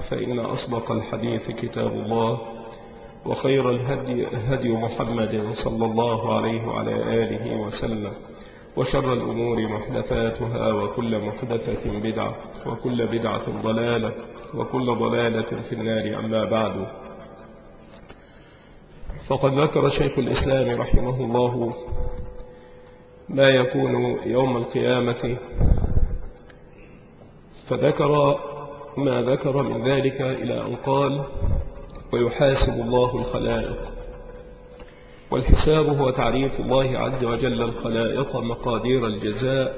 فإن أصدق الحديث كتاب الله وخير الهدي هدي محمد صلى الله عليه وعلى آله وسلم وشر الأمور محدثاتها وكل محدثة بدعة وكل بدعة ضلالة وكل ضلالة في النار أما بعد. فقد ذكر شيخ الإسلام رحمه الله ما يكون يوم القيامة فذكر ما ذكر من ذلك إلى أن قال ويحاسب الله الخلائق. والحساب هو تعريف الله عز وجل الخلائق مقادير الجزاء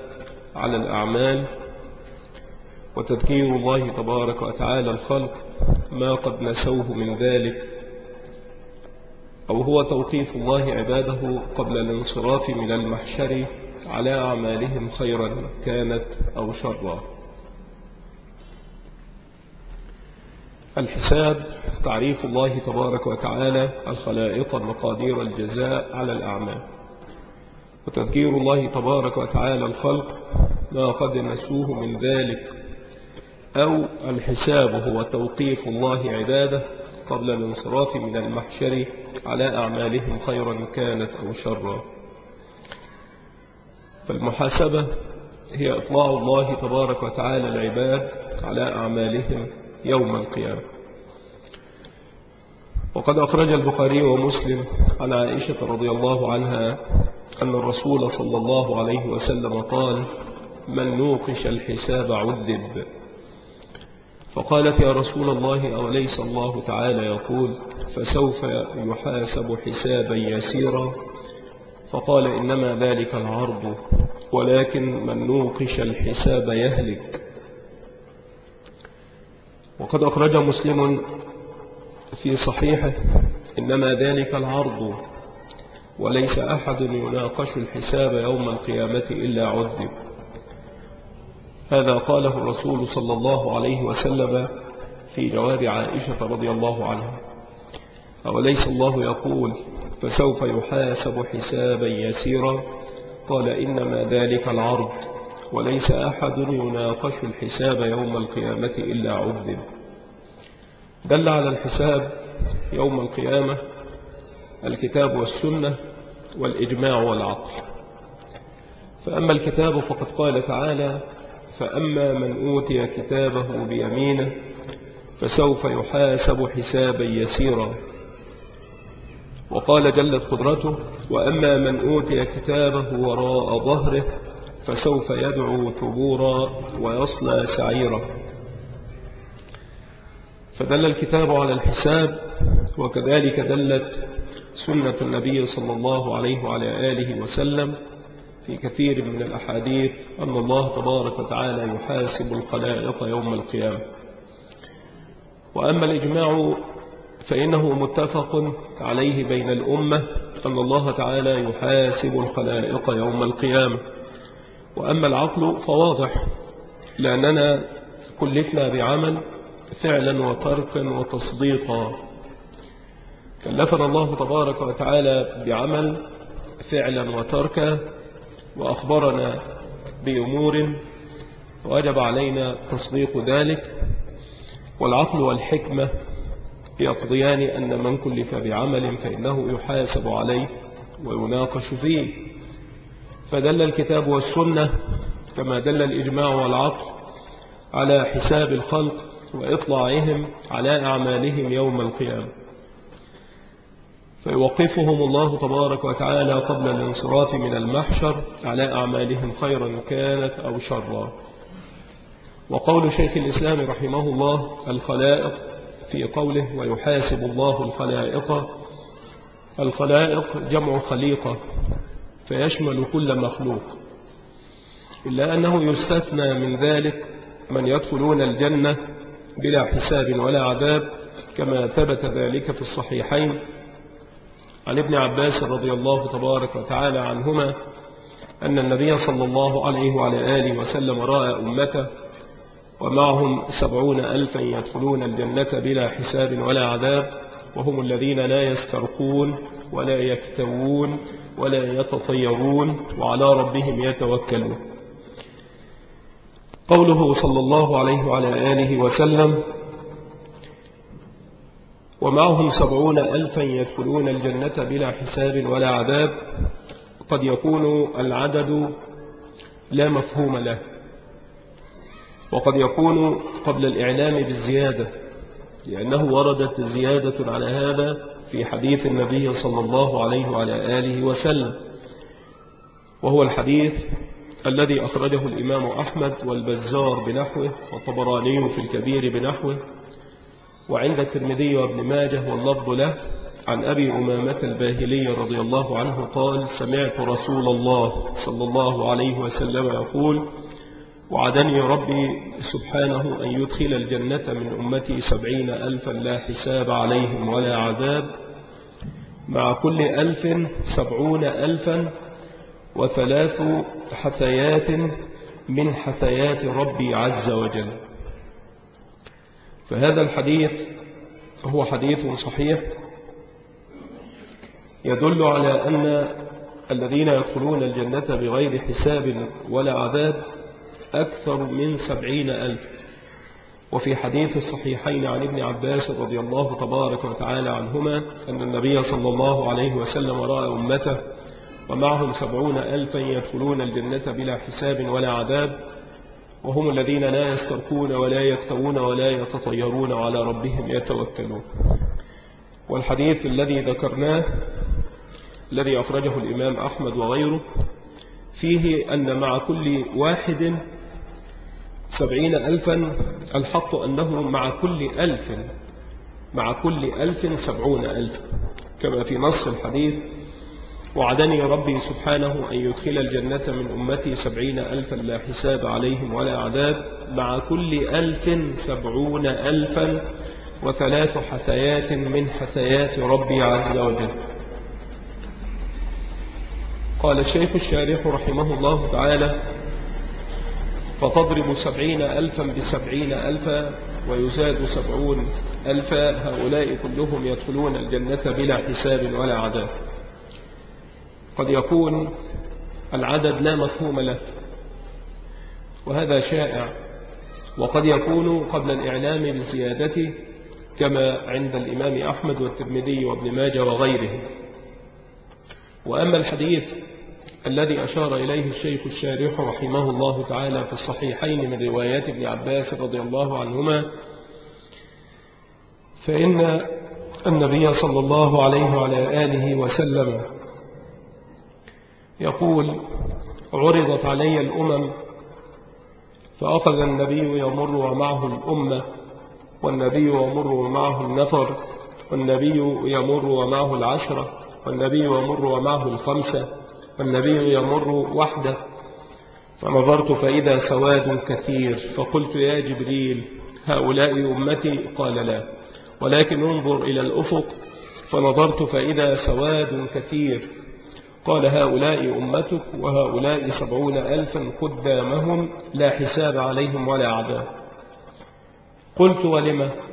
على الأعمال وتذكير الله تبارك وتعالى الخلق ما قد نسوه من ذلك أو هو توقيف الله عباده قبل الانصراف من المحشر على أعمالهم خيرا كانت أو شرا. الحساب تعريف الله تبارك وتعالى الخلائق مقادير الجزاء على الأعمال. وتذكير الله تبارك وتعالى الخلق ما قد نسوه من ذلك. أو الحساب هو توقيف الله عباده قبل الانصراف من المحشر على أعمالهم خيرا كانت أو شرا. فالمحاسبة هي إطلاع الله تبارك وتعالى العباد على أعمالهم يوم القيامة. وقد أخرج البخاري ومسلم عن عائشة رضي الله عنها أن الرسول صلى الله عليه وسلم قال من نوقش الحساب عذب. فقالت يا رسول الله أوليس الله تعالى يقول فسوف يحاسب حسابا يسيرا؟ فقال إنما ذلك العرض ولكن من نوقش الحساب يهلك. وقد أخرج مسلم في صحيحه إنما ذلك العرض وليس أحد يناقش الحساب يوم القيامة إلا عذب. هذا قاله الرسول صلى الله عليه وسلم في جواب عائشة رضي الله عنها. أوليس الله يقول فسوف يحاسب حسابا يسيرا؟ قال إنما ذلك العرض. وليس أحد يناقش الحساب يوم القيامة إلا عذب. دل على الحساب يوم القيامة الكتاب والسنة والإجماع والعقل. فأما الكتاب فقد قال تعالى فأما من أوتي كتابه بيمينه فسوف يحاسب حسابا يسيرا. وقال جلت قدرته وأما من أوتي كتابه وراء ظهره فسوف يدعو ثبورا ويصلى سعيرا. فدل الكتاب على الحساب وكذلك دلت سنة النبي صلى الله عليه وعلى آله وسلم في كثير من الأحاديث أن الله تبارك وتعالى يحاسب الخلائق يوم القيامة. وأما الإجماع فإنه متفق عليه بين الأمة أن الله تعالى يحاسب الخلائق يوم القيامة. وأما العقل فواضح لأننا كلفنا بعمل فعلا وتركا وتصديقا. كلفنا الله تبارك وتعالى بعمل فعلا وتركا وأخبرنا بأمور وجب علينا تصديق ذلك. والعقل والحكمة يقضيان أن من كلف بعمل فإنه يحاسب عليه ويناقش فيه. فدل الكتاب والسنة كما دل الإجماع والعقل على حساب الخلق وإطلاعهم على أعمالهم يوم القيامة. فيوقفهم الله تبارك وتعالى قبل الانصراف من المحشر على أعمالهم خيرا كانت أو شرا. وقول شيخ الإسلام رحمه الله الخلائق في قوله ويحاسب الله الخلائق الخلائق جمع خليقة. فيشمل كل مخلوق إلا أنه يستثنى من ذلك من يدخلون الجنة بلا حساب ولا عذاب كما ثبت ذلك في الصحيحين. عن ابن عباس رضي الله تبارك وتعالى عنهما أن النبي صلى الله عليه وعلى آله وسلم رأى أمته ومعهم سبعون ألفا يدخلون الجنة بلا حساب ولا عذاب. وهم الذين لا يسترقون ولا يكتوون ولا يتطيرون وعلى ربهم يتوكلون. قوله صلى الله عليه وعلى آله وسلم ومعهم سبعون ألفا يدخلون الجنة بلا حساب ولا عذاب قد يكون العدد لا مفهوم له وقد يكون قبل الإعلام بالزيادة لأنه وردت زيادة على هذا في حديث النبي صلى الله عليه وعلى آله وسلم. وهو الحديث الذي أخرجه الإمام أحمد والبزار بنحوه والطبراني في الكبير بنحوه. وعند الترمذي وابن ماجه واللفظ له عن أبي أمامة الباهلي رضي الله عنه قال سمعت رسول الله صلى الله عليه وسلم يقول وعدني ربي سبحانه أن يدخل الجنة من أمتي سبعين ألفا لا حساب عليهم ولا عذاب مع كل ألف سبعون ألفا وثلاث حثيات من حثيات ربي عز وجل. فهذا الحديث هو حديث صحيح يدل على أن الذين يدخلون الجنة بغير حساب ولا عذاب أكثر من سبعين ألف. وفي حديث الصحيحين عن ابن عباس رضي الله تبارك وتعالى عنهما أن النبي صلى الله عليه وسلم رأى أمته ومعهم سبعون ألفا يدخلون الجنة بلا حساب ولا عذاب وهم الذين لا يسترقون ولا يكتوون ولا يتطيرون على ربهم يتوكلون. والحديث الذي ذكرناه الذي أخرجه الإمام أحمد وغيره فيه أن مع كل واحد سبعين ألفا الحق أنه مع كل ألف مع كل ألف سبعون ألف. كما في نص الحديث وعدني ربي سبحانه أن يدخل الجنة من أمتي سبعين ألفا لا حساب عليهم ولا عذاب مع كل ألف سبعون ألفا وثلاث حثيات من حثيات ربي عز وجل. قال الشيخ الشارح رحمه الله تعالى فتضرب سبعين ألفا بسبعين ألفا ويزاد سبعون ألفا. هؤلاء كلهم يدخلون الجنة بلا حساب ولا عذاب. قد يكون العدد لا مفهوم له وهذا شائع. وقد يكون قبل الإعلام بالزيادة كما عند الإمام أحمد والترمذي وابن ماجه وغيرهم. وأما الحديث الذي أشار إليه الشيخ الشارح رحمه الله تعالى في الصحيحين من روايات ابن عباس رضي الله عنهما فإن النبي صلى الله عليه وعلى آله وسلم يقول عرضت علي الأمم فأخذ النبي يمر ومعه الأمة والنبي يمر ومعه النفر والنبي يمر ومعه العشرة والنبي يمر ومعه الخمسة والنبي يمر وحده. فنظرت فإذا سواد كثير فقلت يا جبريل هؤلاء أمتي؟ قال لا. ولكن انظر إلى الأفق. فنظرت فإذا سواد كثير. قال هؤلاء أمتك وهؤلاء سبعون ألفا قدامهم لا حساب عليهم ولا عذاب. قلت ولم؟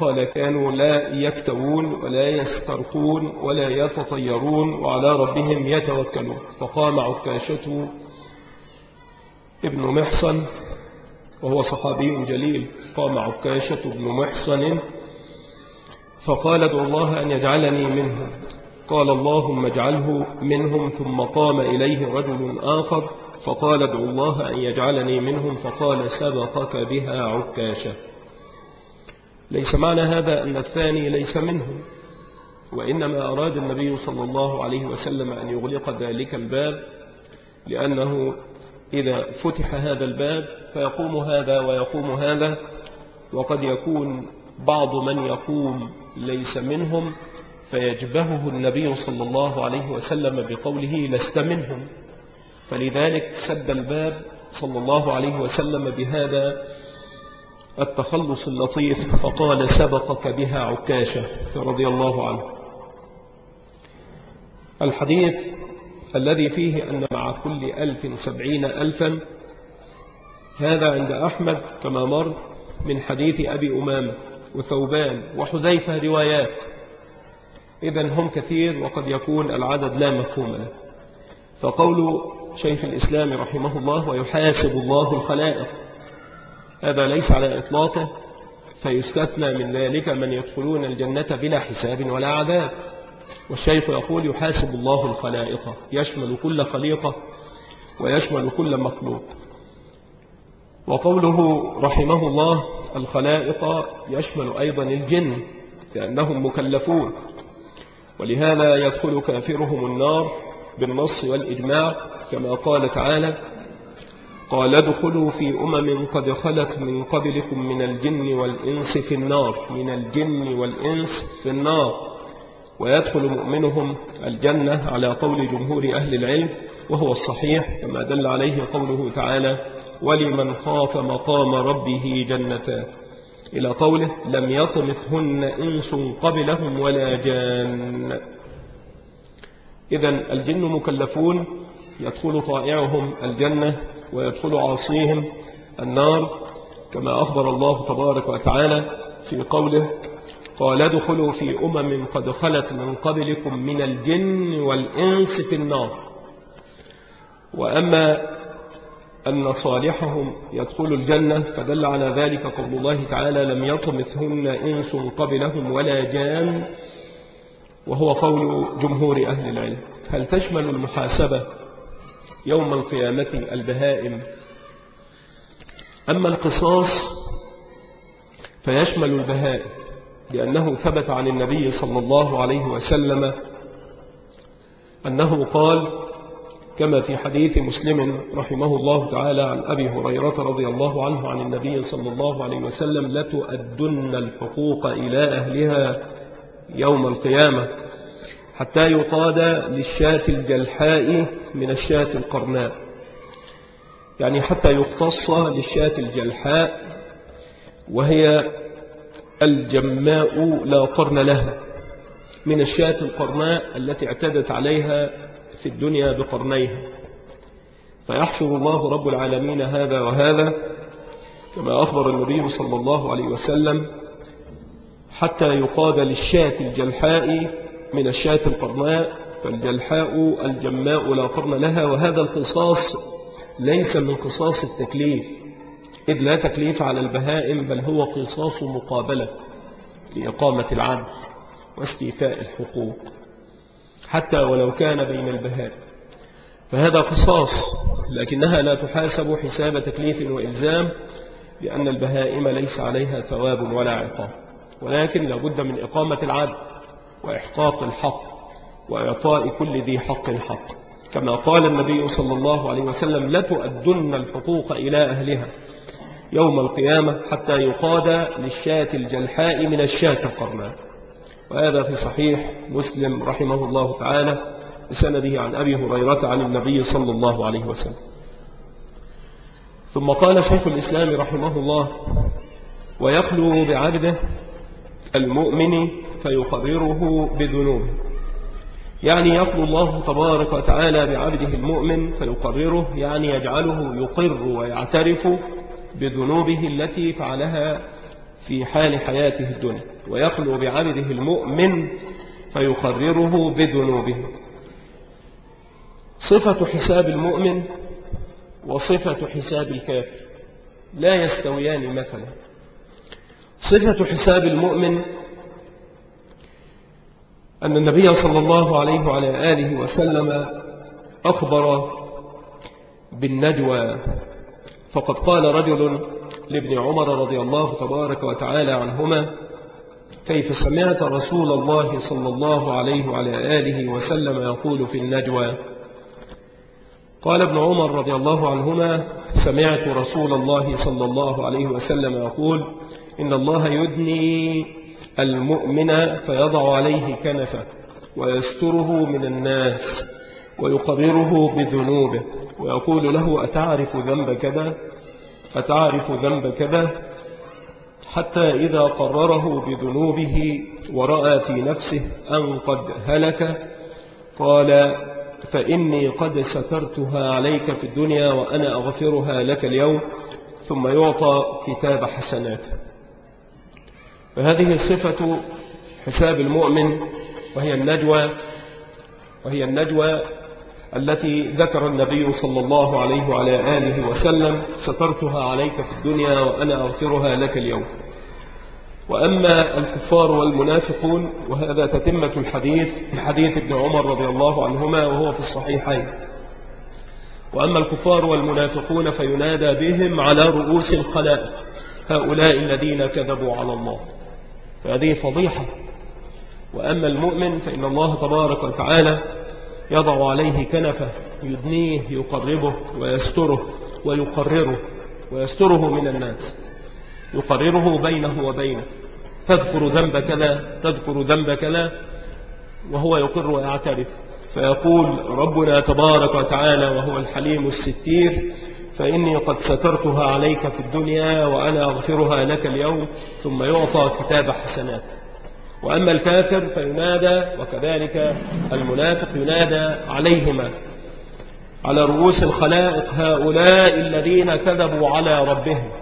قال كانوا لا يكتوون ولا يسترقون ولا يتطيرون وعلى ربهم يتوكلون. فقام عكاشة ابن محصن وهو صحابي جليل. قام عكاشة ابن محصن فقال ادعو الله أن يجعلني منهم. قال اللهم اجعله منهم. ثم قام إليه رجل آخر فقال ادعو الله أن يجعلني منهم. فقال سبقك بها عكاشة. ليس معنى هذا أن الثاني ليس منهم وإنما أراد النبي صلى الله عليه وسلم أن يغلق ذلك الباب لأنه إذا فتح هذا الباب فيقوم هذا ويقوم هذا وقد يكون بعض من يقوم ليس منهم فيجبهه النبي صلى الله عليه وسلم بقوله لست منهم. فلذلك سد الباب صلى الله عليه وسلم بهذا التخلص اللطيف فقال سبقك بها عكاشة رضي الله عنه. الحديث الذي فيه أن مع كل ألف سبعين ألفا هذا عند أحمد كما مر من حديث أبي أمامة وثوبان وحذيفة روايات. إذا هم كثير وقد يكون العدد لا مفهوم له. فقول شيخ الإسلام رحمه الله ويحاسب الله الخلائق. هذا ليس على إطلاقه فيستثنى من ذلك من يدخلون الجنة بلا حساب ولا عذاب. والشيخ يقول يحاسب الله الخلائق يشمل كل خليقة ويشمل كل مخلوق. وقوله رحمه الله الخلائق يشمل أيضا الجن لأنهم مكلفون. ولهذا يدخل كافرهم النار بالنص والإجماع كما قال تعالى قال ادخلوا في أمم قد خلت من قبلكم من الجن والإنس في النار من الجن والإنس في النار. ويدخل مؤمنهم الجنة على قول جمهور أهل العلم وهو الصحيح كما دل عليه قوله تعالى ولمن خاف مقام ربه جنتان إلى قوله لم يطمثهن إنس قبلهم ولا جان إذا الجن مكلفون يدخل طائعهم الجنة ويدخل عاصيهم النار كما أخبر الله تبارك وتعالى في قوله قال ادخلوا في أمم قد خلت من قبلكم من الجن والإنس في النار. وأما أن صالحهم يدخل الجنة فدل على ذلك قول الله تعالى لم يطمثهن إنس قبلهم ولا جان. وهو قول جمهور أهل العلم. هل تشمل المحاسبة يوم القيامة البهائم. أما القصاص فيشمل البهائم لأنه ثبت عن النبي صلى الله عليه وسلم أنه قال كما في حديث مسلم رحمه الله تعالى عن أبي هريرة رضي الله عنه عن النبي صلى الله عليه وسلم لتؤدن الحقوق إلى أهلها يوم القيامة. حتى يقاد للشاة الجلحاء من الشاة القرناء. يعني حتى يقتص للشاة الجلحاء وهي الجماء لا قرن لها. من الشاة القرناء التي اعتدت عليها في الدنيا بقرنيها. فيحشر الله رب العالمين هذا وهذا كما أخبر النبي صلى الله عليه وسلم حتى يقاد للشاة الجلحاء من الشاة القرناء فالجلحاء الجماء لا قرن لها وهذا القصاص ليس من قصاص التكليف إذ لا تكليف على البهائم بل هو قصاص مقابلة لإقامة العدل واستيفاء الحقوق. حتى ولو كان بين البهائم. فهذا قصاص لكنها لا تحاسب حساب تكليف وإلزام لأن البهائم ليس عليها ثواب ولا عقاب ولكن لابد من إقامة العدل. وإحقاق الحق وإعطاء كل ذي حق حق كما قال النبي صلى الله عليه وسلم لتؤدن الحقوق إلى أهلها يوم القيامة حتى يقاد للشاة الجلحاء من الشاة القرناء وهذا في صحيح مسلم رحمه الله تعالى بسنده عن أبي هريرة عن النبي صلى الله عليه وسلم. ثم قال شيخ الإسلام رحمه الله ويخلو بعبده المؤمن فيقرره بذنوبه يعني يخلو الله تبارك وتعالى بعبده المؤمن فيقرره يعني يجعله يقر ويعترف بذنوبه التي فعلها في حال حياته الدنيا. ويخلو بعبده المؤمن فيقرره بذنوبه. صفة حساب المؤمن وصفة حساب الكافر لا يستويان مثلا. صفة حساب المؤمن أن النبي صلى الله عليه وعلى آله وسلم أخبر بالنجوى. فقد قال رجل لابن عمر رضي الله تبارك وتعالى عنهما كيف سمعت رسول الله صلى الله عليه وعلى آله وسلم يقول في النجوى؟ قال ابن عمر رضي الله عنهما سمعت رسول الله صلى الله عليه وسلم يقول إن الله يدني المؤمن فيضع عليه كنفه ويستره من الناس ويقرره بذنوبه ويقول له أتعرف ذنب كذا؟ أتعرف ذنب كذا؟ حتى إذا قرره بذنوبه ورأى في نفسه أن قد هلك قال فإني قد سترتها عليك في الدنيا وأنا أغفرها لك اليوم ثم يعطى كتاب حسنات. فهذه صفة حساب المؤمن وهي النجوى وهي النجوى التي ذكر النبي صلى الله عليه وعلى آله وسلم سترتها عليك في الدنيا وأنا أغفرها لك اليوم. وأما الكفار والمنافقون وهذا تتمة الحديث حديث ابن عمر رضي الله عنهما وهو في الصحيحين. وأما الكفار والمنافقون فينادى بهم على رؤوس الخلائق هؤلاء الذين كذبوا على الله. فهذه فضيحة. وأما المؤمن فإن الله تبارك وتعالى يضع عليه كنفه يدنيه يقربه ويستره ويقرره ويستره من الناس. يقرره بينه وبينه. تذكر ذنب كذا تذكر ذنب كذا وهو يقر ويعترف. فيقول ربنا تبارك وتعالى وهو الحليم الستير فإني قد سترتها عليك في الدنيا وأنا أغفرها لك اليوم ثم يعطى كتاب حسنات وأما الكافر فينادى وكذلك المنافق ينادى عليهما على رؤوس الخلائق هؤلاء الذين كذبوا على ربهم.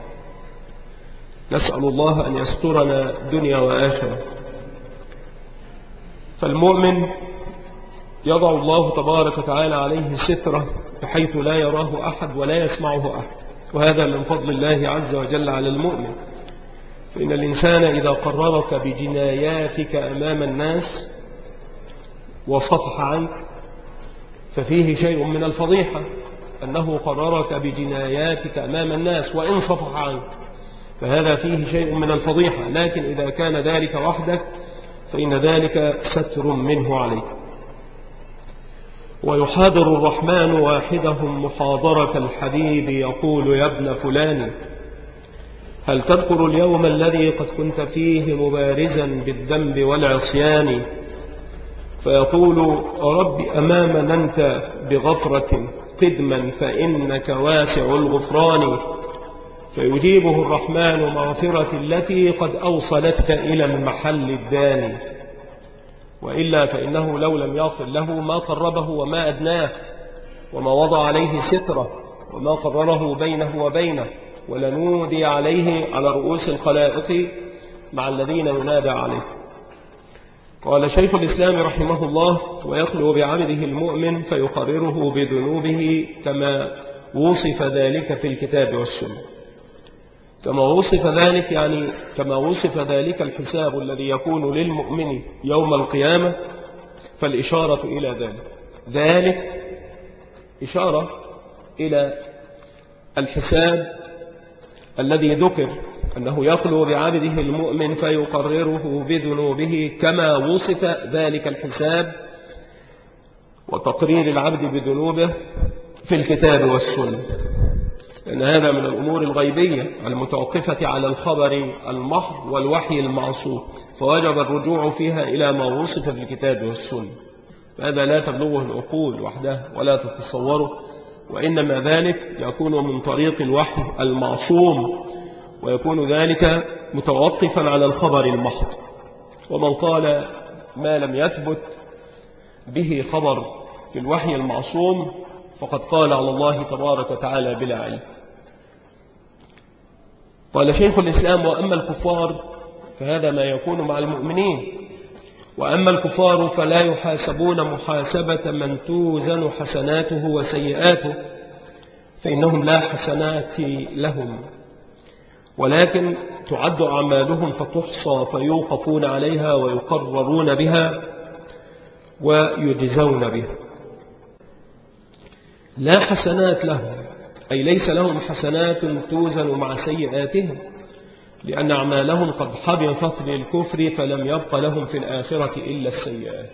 نسأل الله أن يسترنا دنيا وآخرة. فالمؤمن يضع الله تبارك وتعالى عليه سترة بحيث لا يراه أحد ولا يسمعه أحد. وهذا من فضل الله عز وجل على المؤمن. فإن الإنسان إذا قررك بجناياتك أمام الناس وصفح عنك ففيه شيء من الفضيحة أنه قررك بجناياتك أمام الناس وإن صفح عنك. فهذا فيه شيء من الفضيحة. لكن إذا كان ذلك وحدك فإن ذلك ستر منه عليك. ويحاضر الرحمن واحدهم محاضرة الحبيب يقول يا ابن فلان. هل تذكر اليوم الذي قد كنت فيه مبارزا بالذنب والعصيان؟ فيقول رب أمام ننت بغفرة قدما فإنك واسع الغفران. فيجيبه الرحمن مغفرة التي قد أوصلتك إلى المحل الداني. وإلا فإنه لو لم يغفر له ما قربه وما أدناه وما وضع عليه ستره وما قرره بينه وبينه ولنودي عليه على رؤوس الخلائق مع الذين ينادى عليه. قال شيخ الإسلام رحمه الله ويخلو بعبده المؤمن فيقرره بذنوبه كما وصف ذلك في الكتاب والسنة. كما وصف ذلك يعني كما وصف ذلك الحساب الذي يكون للمؤمن يوم القيامة فالإشارة إلى ذلك. ذلك إشارة إلى الحساب الذي ذكر أنه يخلو بعبده المؤمن فيقرره بذنوبه كما وصف ذلك الحساب وتقرير العبد بذنوبه في الكتاب والسنة. لأن هذا من الأمور الغيبية المتوقفة على الخبر المحض والوحي المعصوم فوجب الرجوع فيها إلى ما وصف في الكتاب والسنة. فهذا لا تبلغه العقول وحده ولا تتصوره وإنما ذلك يكون من طريق الوحي المعصوم ويكون ذلك متوقفا على الخبر المحض. ومن قال ما لم يثبت به خبر في الوحي المعصوم فقد قال على الله تبارك وتعالى بلا علم. قال شيخ الإسلام وأما الكفار فهذا ما يكون مع المؤمنين. وأما الكفار فلا يحاسبون محاسبة من توزن حسناته وسيئاته فإنهم لا حسنات لهم. ولكن تعد أعمالهم فتحصى فيوقفون عليها ويقررون بها ويجزون بها. لا حسنات لهم. أي ليس لهم حسنات توزن مع سيئاتهم لأن أعمالهم قد حبطت بالكفر فلم يبق لهم في الآخرة إلا السيئات.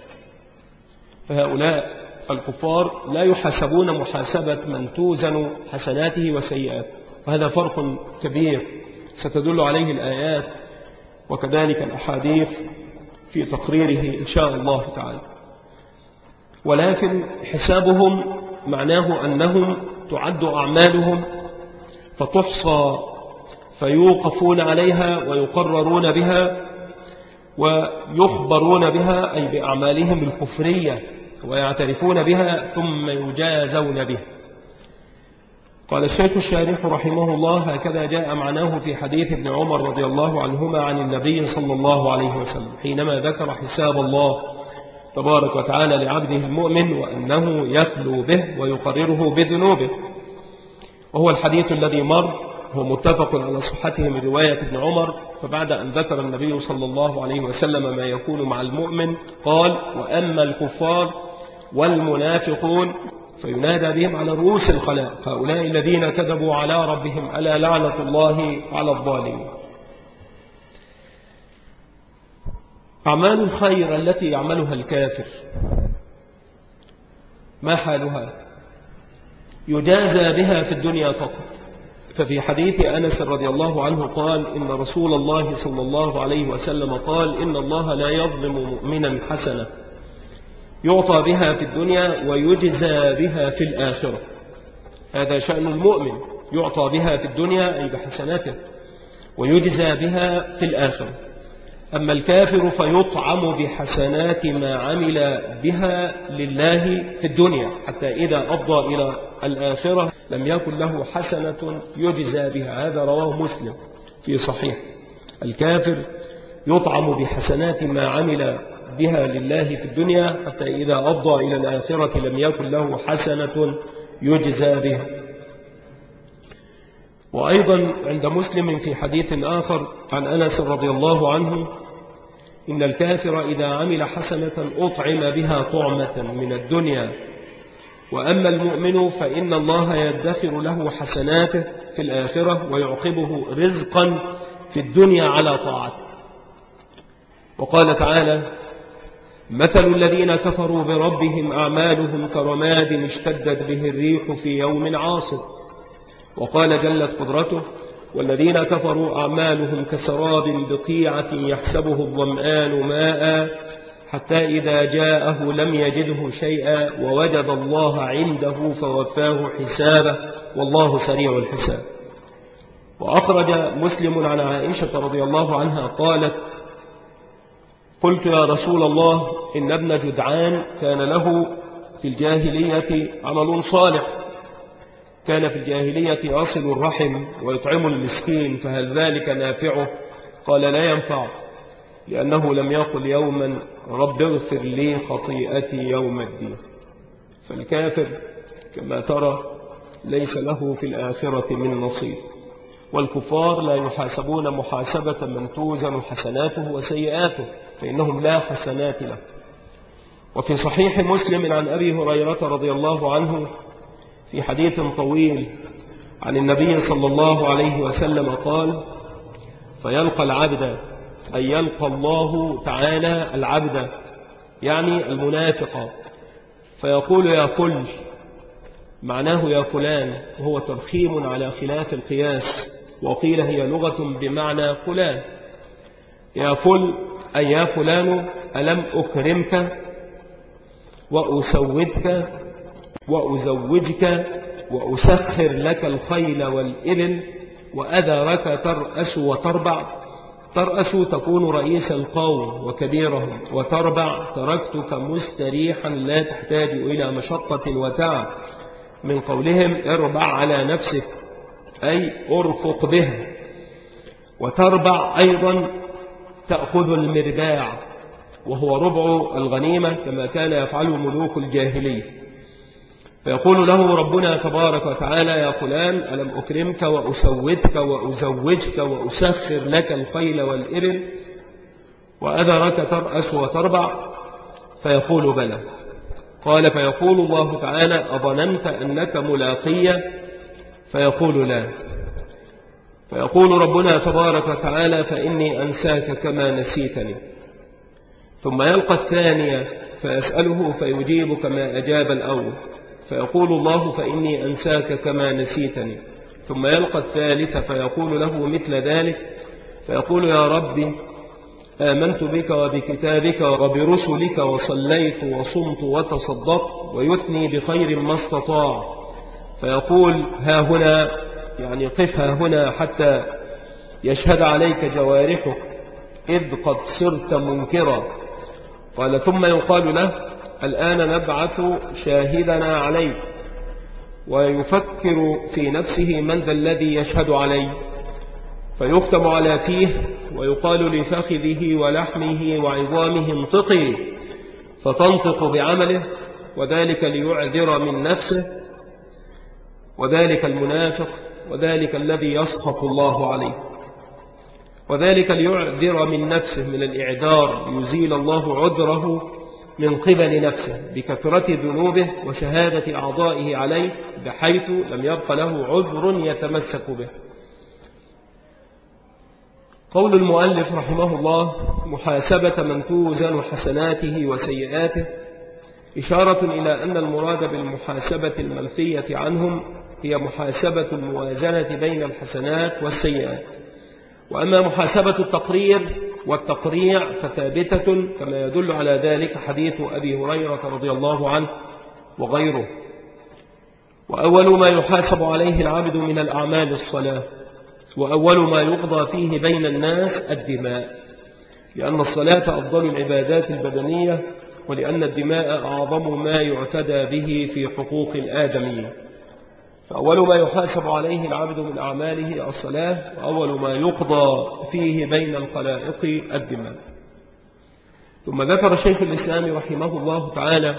فهؤلاء الكفار لا يحاسبون محاسبة من توزن حسناته وسيئاته وهذا فرق كبير ستدل عليه الآيات وكذلك الأحاديث في تقريره إن شاء الله تعالى. ولكن حسابهم معناه أنهم تعد أعمالهم فتحصى فيوقفون عليها ويقررون بها ويخبرون بها أي بأعمالهم الكفرية ويعترفون بها ثم يجازون بها قال الشيخ الشارح رحمه الله هكذا جاء معناه في حديث ابن عمر رضي الله عنهما عن النبي صلى الله عليه وسلم حينما ذكر حساب الله تبارك وتعالى لعبده المؤمن وأنه يخلو به ويقرره بذنوبه. وهو الحديث الذي مر هو متفق على صحته من رواية ابن عمر فبعد أن ذكر النبي صلى الله عليه وسلم ما يكون مع المؤمن قال وأما الكفار والمنافقون فينادى بهم على رؤوس الخلائق هؤلاء الذين كذبوا على ربهم ألا لعنة الله على الظالمين. أعمال الخير التي يعملها الكافر. ما حالها؟ يجازى بها في الدنيا فقط. ففي حديث أنس رضي الله عنه قال إن رسول الله صلى الله عليه وسلم قال إن الله لا يظلم مؤمنا حسنة يعطى بها في الدنيا ويجزى بها في الآخرة. هذا شأن المؤمن. يعطى بها في الدنيا أي بحسناته. ويجزى بها في الآخرة. أما الكافر فيطعم بحسنات ما عمل بها لله في الدنيا حتى إذا أفضى إلى الآخرة لم يكن له حسنة يجزى بها. هذا رواه مسلم في صحيح. الكافر يطعم بحسنات ما عمل بها لله في الدنيا حتى إذا أفضى إلى الآخرة لم يكن له حسنة يجزى بها. وأيضا عند مسلم في حديث آخر عن أنس رضي الله عنه إن الكافر إذا عمل حسنة أطعم بها طعمة من الدنيا. وأما المؤمن فإن الله يدخر له حسناته في الآخرة ويعقبه رزقا في الدنيا على طاعته. وقال تعالى مثل الذين كفروا بربهم أعمالهم كرماد اشتدت به الريح في يوم عاصف. وقال جلت قدرته والذين كفروا أعمالهم كسراب بقيعة يحسبه الظمآن ماء حتى إذا جاءه لم يجده شيئا ووجد الله عنده فوفاه حسابه والله سريع الحساب. وأخرج مسلم عن عائشة رضي الله عنها قالت قلت يا رسول الله إن ابن جدعان كان له في الجاهلية عمل صالح كان في الجاهلية يصل الرحم ويطعم المسكين فهل ذلك نافعه؟ قال لا ينفع لأنه لم يقل يوما رب اغفر لي خطيئتي يوم الدين. فالكافر كما ترى ليس له في الآخرة من نصيب. والكفار لا يحاسبون محاسبة من توزن حسناته وسيئاته فإنهم لا حسنات له. وفي صحيح مسلم عن أبي هريرة رضي الله عنه في حديث طويل عن النبي صلى الله عليه وسلم قال فيلقى العبد أن يلقى الله تعالى العبد يعني المنافق. فيقول يا فل معناه يا فلان وهو ترخيم على خلاف القياس وقيل هي لغة بمعنى فلان. يا فل أي يا فلان ألم أكرمك وأسودك وأزوجك وأسخر لك الخيل والإبل وأذرك ترأس وتربع. ترأس تكون رئيس القوم وكبيرهم. وتربع. تركتك مستريحا لا تحتاج إلى مشقة وتعب من قولهم أربع على نفسك أي أرفق بها وتربع أيضا تأخذ المرباع وهو ربع الغنيمة كما كان يفعله ملوك الجاهلية. فيقول له ربنا تبارك وتعالى يا فلان ألم أكرمك وأسودك وأزوجك وأسخر لك الخيل والإبل وأذرك ترأس وتربع؟ فيقول بلى. قال فيقول الله تعالى أظننت أنك ملاقية فيقول لا. فيقول ربنا تبارك وتعالى فإني أنساك كما نسيتني. ثم يلقى الثانية فيسأله فيجيب كما أجاب الأول. فيقول الله فإني أنساك كما نسيتني. ثم يلقى الثالث فيقول له مثل ذلك فيقول يا ربي آمنت بك وبكتابك وبرسلك وصليت وصمت وتصدقت ويثني بخير ما استطاع. فيقول ها هنا يعني قف ها هنا حتى يشهد عليك جوارحك إذ قد صرت منكرا. قال ثم يقال له الآن نبعث شاهدنا عليك ويفكر في نفسه من ذا الذي يشهد عليه فيختم على فيه ويقال لفخذه ولحمه وعظامه انطقي فتنطق بعمله وذلك ليعذر من نفسه وذلك المنافق وذلك الذي يسخط الله عليه. وذلك ليعذر من نفسه من الإعذار يزيل الله عذره من قبل نفسه بكثرة ذنوبه وشهادة أعضائه عليه بحيث لم يبق له عذر يتمسك به. قول المؤلف رحمه الله محاسبة من توزن حسناته وسيئاته إشارة إلى أن المراد بالمحاسبة المنفية عنهم هي محاسبة الموازنة بين الحسنات والسيئات. وأما محاسبة التقرير والتقريع فثابتة كما يدل على ذلك حديث أبي هريرة رضي الله عنه وغيره. وأول ما يحاسب عليه العبد من الأعمال الصلاة وأول ما يقضى فيه بين الناس الدماء لأن الصلاة أفضل العبادات البدنية ولأن الدماء أعظم ما يعتدى به في حقوق الآدمية فأول ما يحاسب عليه العبد من أعماله الصلاة وأول ما يقضى فيه بين الخلائق الدماء. ثم ذكر شيخ الإسلام رحمه الله تعالى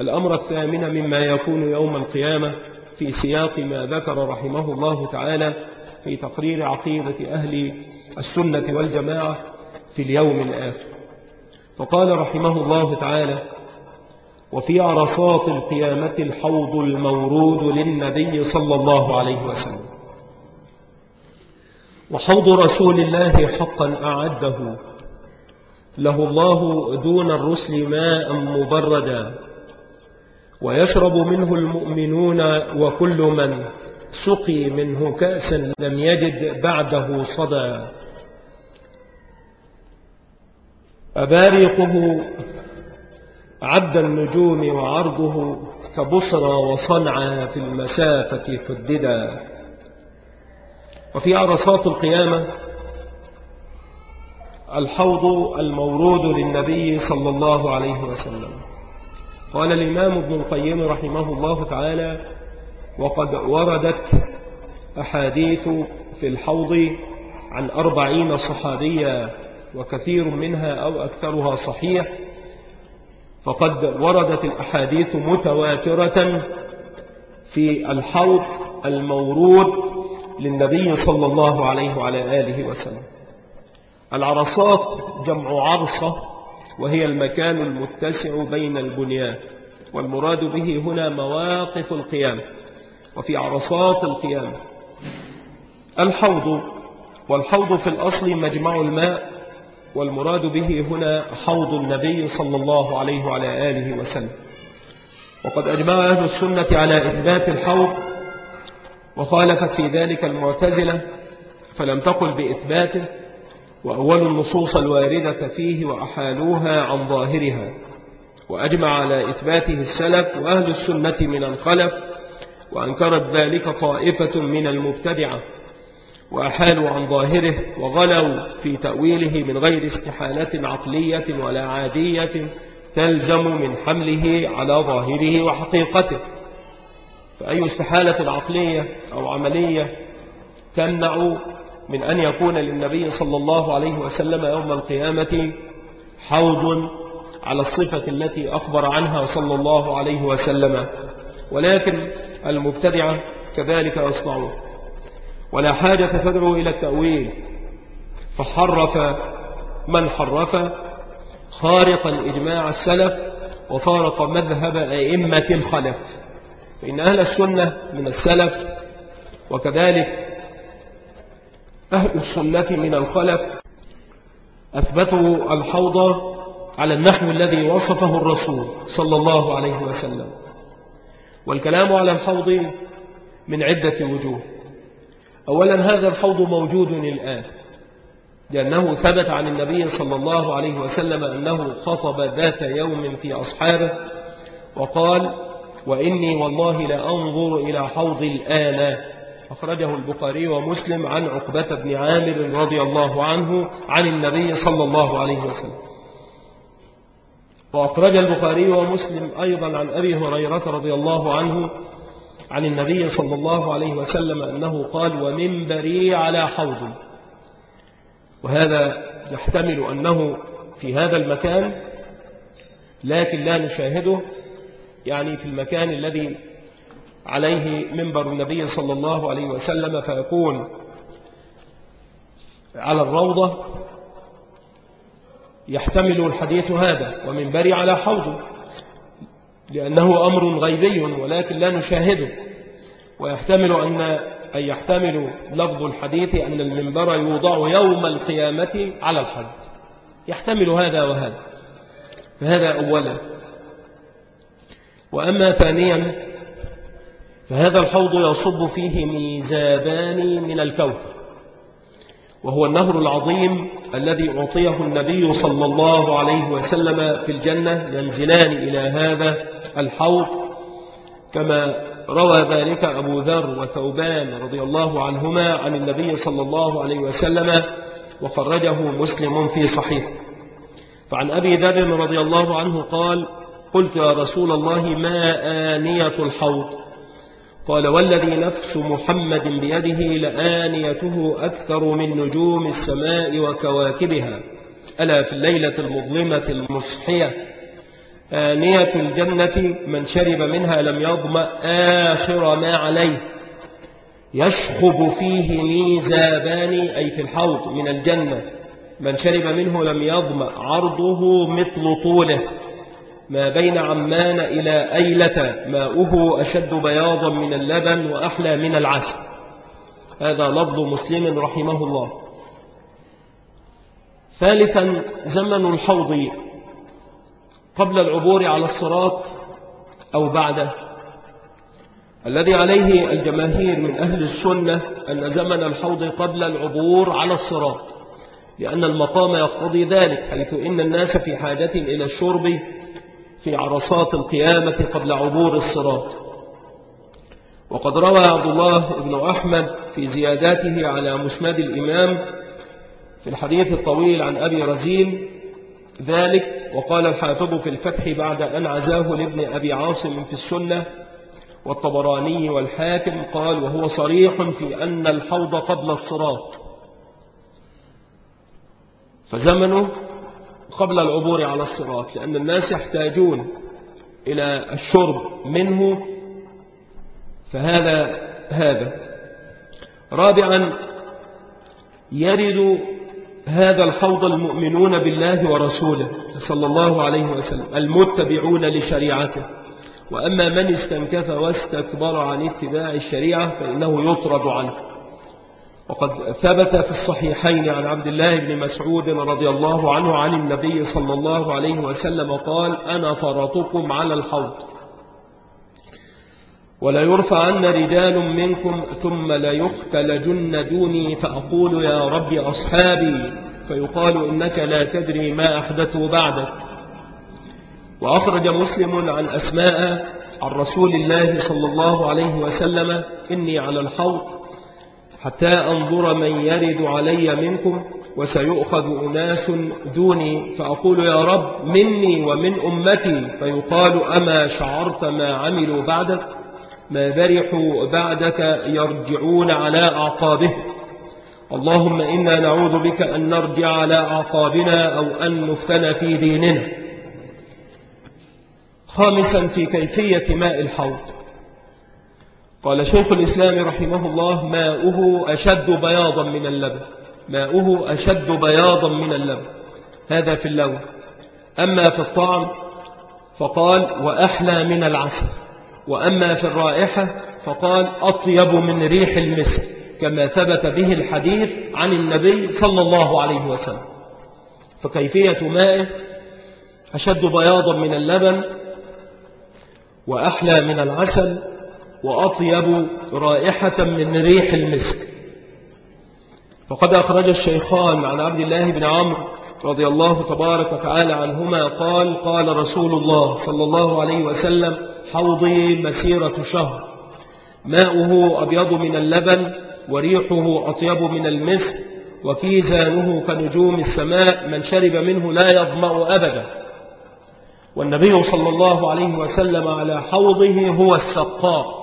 الأمر الثامن مما يكون يوم القيامة في سياق ما ذكر رحمه الله تعالى في تقرير عقيدة أهل السنة والجماعة في اليوم الآخر. فقال رحمه الله تعالى وفي عرصات القيامة الحوض المورود للنبي صلى الله عليه وسلم. وحوض رسول الله حقا أعده. له الله دون الرسل ماء مبردا. ويشرب منه المؤمنون وكل من سقي منه كأسا لم يجد بعده صدى. أباريقه عد النجوم وعرضه كبصرى وصنعا في المسافة حددا. وفي عرصات القيامة الحوض المورود للنبي صلى الله عليه وسلم. قال الإمام ابن القيم رحمه الله تعالى وقد وردت أحاديث في الحوض عن أربعين صحابيا وكثير منها أو أكثرها صحيح فقد وردت الأحاديث متواترة في الحوض المورود للنبي صلى الله عليه وعلى آله وسلم. العرصات جمع عرصة وهي المكان المتسع بين البنيان والمراد به هنا مواقف القيامة وفي عرصات القيامة الحوض والحوض في الأصل مجمع الماء والمراد به هنا حوض النبي صلى الله عليه وعلى آله وسلم. وقد أجمع أهل السنة على إثبات الحوض وخالفت في ذلك المعتزلة فلم تقل بإثباته وأول النصوص الواردة فيه وأحالوها عن ظاهرها. وأجمع على إثباته السلف وأهل السنة من الخلف وأنكرت ذلك طائفة من المبتدعة. وأحالوا عن ظاهره وغلوا في تأويله من غير استحالة عقلية ولا عادية تلزم من حمله على ظاهره وحقيقته. فأي استحالة عقلية أو عملية تمنع من أن يكون للنبي صلى الله عليه وسلم يوم القيامة حوض على الصفة التي أخبر عنها صلى الله عليه وسلم. ولكن المبتدعة كذلك يصنعون ولا حاجة تدعو إلى التأويل. فحرف من حرف؟ خارقا إجماع السلف وفارق مذهب أئمة الخلف. فإن أهل السنة من السلف وكذلك أهل السنة من الخلف أثبتوا الحوض على النحو الذي وصفه الرسول صلى الله عليه وسلم. والكلام على الحوض من عدة وجوه. أولا هذا الحوض موجود الآن لأنه ثبت عن النبي صلى الله عليه وسلم أنه خطب ذات يوم في أصحابه وقال وإني والله لأنظر إلى حوض الآن أخرجه البخاري ومسلم عن عقبة بن عامر رضي الله عنه عن النبي صلى الله عليه وسلم. وأخرج البخاري ومسلم أيضا عن أبي هريرة رضي الله عنه عن النبي صلى الله عليه وسلم أنه قال ومنبري على حوض. وهذا يحتمل أنه في هذا المكان لكن لا نشاهده يعني في المكان الذي عليه منبر النبي صلى الله عليه وسلم فيكون على الروضة. يحتمل الحديث هذا ومنبري على حوض. لأنه أمر غيبي ولكن لا نشاهده. ويحتمل أن أن يحتمل لفظ الحديث أن المنبر يوضع يوم القيامة على الحد. يحتمل هذا وهذا. فهذا أولا. وأما ثانيا فهذا الحوض يصب فيه ميزابان من الكوثر. وهو النهر العظيم الذي أعطيه النبي صلى الله عليه وسلم في الجنة ينزلان إلى هذا الحوض. كما روى ذلك أبو ذر وثوبان رضي الله عنهما عن النبي صلى الله عليه وسلم وخرجه مسلم في صحيح. فعن أبي ذر رضي الله عنه قال قلت يا رسول الله ما آنية الحوض؟ قال والذي نفس محمد بيده لآنيته أكثر من نجوم السماء وكواكبها. ألا في الليلة المظلمة المصحية. آنية الجنة من شرب منها لم يظمأ آخر ما عليه. يشخب فيه ميزابان أي في الحوض من الجنة. من شرب منه لم يظمأ عرضه مثل طوله. ما بين عمان إلى أيلة ماؤه أشد بياضا من اللبن وأحلى من العسل. هذا لفظ مسلم رحمه الله. ثالثا زمن الحوض. قبل العبور على الصراط أو بعده. الذي عليه الجماهير من أهل السنة أن زمن الحوض قبل العبور على الصراط لأن المقام يقتضي ذلك حيث إن الناس في حاجة إلى الشرب في عرصات القيامة قبل عبور الصراط. وقد روى عبد الله بن أحمد في زياداته على مسند الإمام في الحديث الطويل عن أبي رزين ذلك وقال الحافظ في الفتح بعد أن عزاه لابن أبي عاصم في السنة والطبراني والحاكم قال وهو صريح في أن الحوض قبل الصراط. فزمنه قبل العبور على الصراط لأن الناس يحتاجون إلى الشرب منه. فهذا هذا. رابعا يرد هذا الحوض المؤمنون بالله ورسوله صلى الله عليه وسلم المتبعون لشريعته. وأما من استنكف واستكبر عن اتباع الشريعة فإنه يطرد عنه. وقد ثبت في الصحيحين عن عبد الله بن مسعود رضي الله عنه عن النبي صلى الله عليه وسلم قال أنا فرطكم على الحوض. ولا يرفع عنا رجال منكم ثم لا يختلجن دوني فأقول يا رب أصحابي. فيقال إنك لا تدري ما أحدثوا بعدك. وأخرج مسلم عن أسماء عن رسول الله صلى الله عليه وسلم إني على الحوض. حتى أنظر من يرد علي منكم وسيؤخذ أناس دوني فأقول يا رب مني ومن أمتي فيقال أما شعرت ما عملوا بعدك؟ ما برحوا بعدك يرجعون على أعقابه. اللهم إنا نعوذ بك أن نرجع على أعقابنا أو أن نفتن في ديننا. خامسا في كيفية ماء الحوض. قال شيخ الإسلام رحمه الله ماؤه أشد بياضا من اللبن ماؤه أشد بياضا من اللبن هذا في اللون. أما في الطعم فقال وأحلى من العسل. وأما في الرائحة فقال أطيب من ريح المسك كما ثبت به الحديث عن النبي صلى الله عليه وسلم. فكيفية مائه أشد بياضا من اللبن وأحلى من العسل؟ وأطيب رائحة من ريح المسك. فقد أخرج الشيخان عن عبد الله بن عمرو رضي الله تبارك وتعالى عنهما قال قال رسول الله صلى الله عليه وسلم حوضي مسيرة شهر. ماؤه أبيض من اللبن وريحه أطيب من المسك وكيزانه كنجوم السماء من شرب منه لا يظمأ أبدا. والنبي صلى الله عليه وسلم على حوضه هو السقاء.